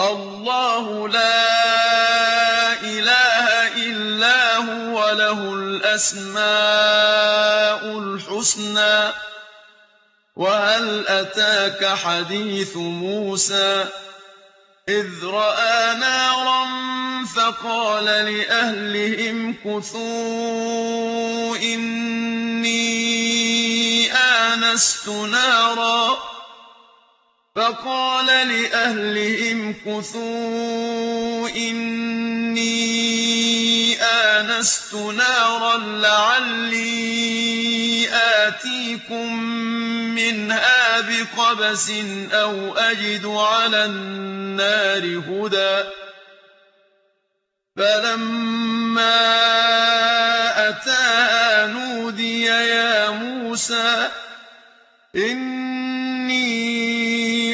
الله لا إله إلا هو له الأسماء الحسنى. وهل أتاك حديث موسى؟ إذ رأى نارا فقال لأهلهم كثوا إني آنست نارا. فقال لأهلهم كثوا إني آنست نارا لعلي آتيكم منها بقبس أو أجد على النار هدى. فلما أتاها نودي يا موسى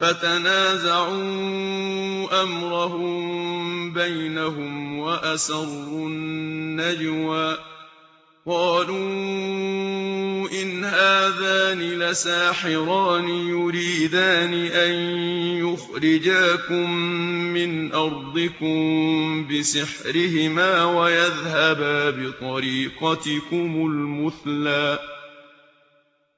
فَتَنَازَعُوا أَمْرَهُم بَيْنَهُمْ وَأَسَرُّوا النَّجْوَىٰ. قَالُوا إِنْ هَٰذَانِ لَسَاحِرَانِ يُرِيدَانِ أَن يُخْرِجَاكُم مِّنْ أَرْضِكُم بِسِحْرِهِمَا وَيَذْهَبَا بِطَرِيقَتِكُمُ الْمُثْلَىٰ.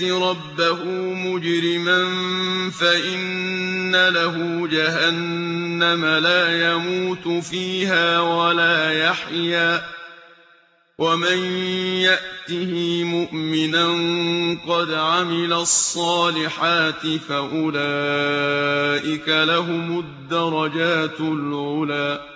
يَأْتِ رَبَّهُ مُجْرِمًا فَإِنَّ لَهُ جَهَنَّمَ لَا يَمُوتُ فِيهَا وَلَا يَحْيَىٰ وَمَن يَأْتِهِ مُؤْمِنًا قَدْ عَمِلَ الصَّالِحَاتِ فَأُولَٰئِكَ لَهُمُ الدَّرَجَاتُ الْعُلَىٰ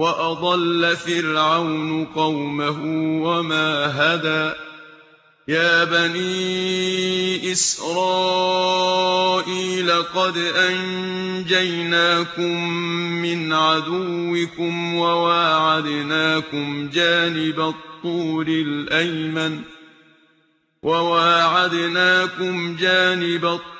وَأَضَلَّ فِرْعَوْنُ قَوْمَهُ وَمَا هَدَىٰ يَا بَنِي إِسْرَائِيلَ قَدْ أَنجَيْنَاكُم مِّنْ عَدُوِّكُمْ وَوَاعَدْنَاكُمْ جَانِبَ الطُّورِ الْأَيْمَنَ وَوَاعَدْنَاكُمْ جَانِبَ الطُّورِ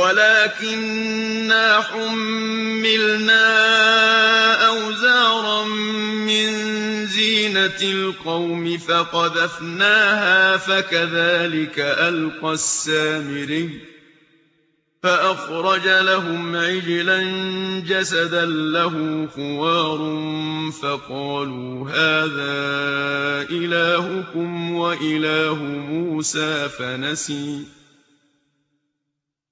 ولكننا حملنا أوزارا من زينة القوم فقذفناها فكذلك ألقى السامري فأخرج لهم عجلا جسدا له خوار فقالوا هذا إلهكم وإله موسى فنسي.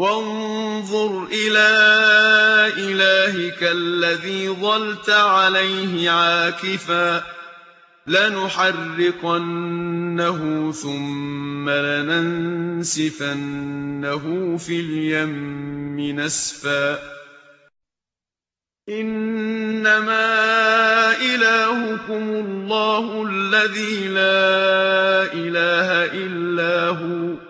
وانظر إلى إلهك الذي ظلت عليه عاكفا لنحرقنه ثم لننسفنه في اليم نسفا. إنما إلهكم الله الذي لا إله إلا هو.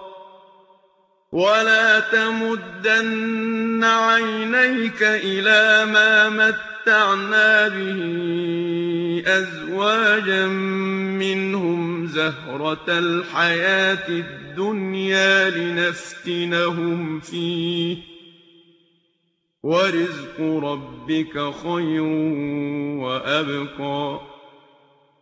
ولا تمدن عينيك إلى ما متعنا به أزواجا منهم زهرة الحياة الدنيا لنفتنهم فيه ورزق ربك خير وأبقى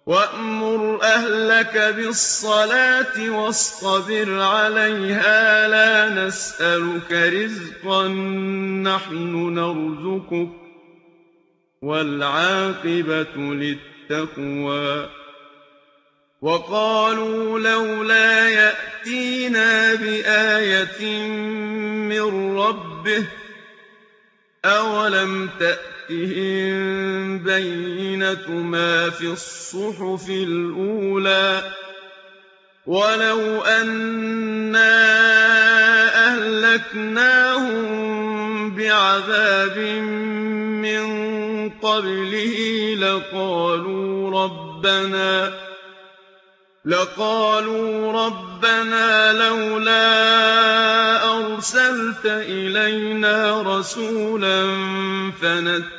وأمر أهلك بالصلاة واصطبر عليها لا نسألك رزقا نحن نرزقك والعاقبة للتقوى وقالوا لولا يأتينا بآية من ربه أولم تأتهم بينة ما في الصحف الأولى ولو أنا أهلكناهم بعذاب من قبله لقالوا ربنا لقالوا ربنا لولا أرسلت إلينا رسولا فنتبع